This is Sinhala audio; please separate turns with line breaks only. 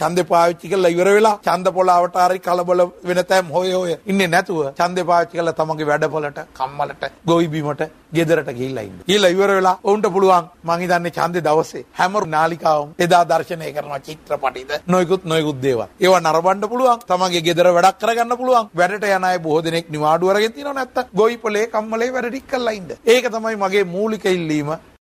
ඡන්දේ පාවිච්චි කරලා ඉවර වෙලා ඡන්ද පොළාවට හරි කලබල වෙන තැම් හොය හොය ඉන්නේ නැතුව ඡන්දේ පාවිච්චි කරලා තමන්ගේ වැඩපොළට කම්මලට ගොවි බිමට ගෙදරට ගිහිල්ලා ඉන්න. ගිහිල්ලා ඉවර වෙලා ඔවුන්ට පුළුවන් මං හිතන්නේ ඡන්දේ දවසේ හැම නාලිකාවම එදා දර්ශනය කරන චිත්‍රපටිද නොයිකුත් නොයිකුත් දේවල්. ඒවා නරඹන්න පුළුවන්. තමන්ගේ ගෙදර වැඩක් කරගන්න පුළුවන්. වැඩට යන අය බොහෝ දෙනෙක් නිවාඩු අරගෙන තියෙනව නැත්තම් ගොවිපලේ කම්මලේ වැඩ ටික කරලා ඉන්න. ඒක තමයි මගේ මූලික ඉල්ලීම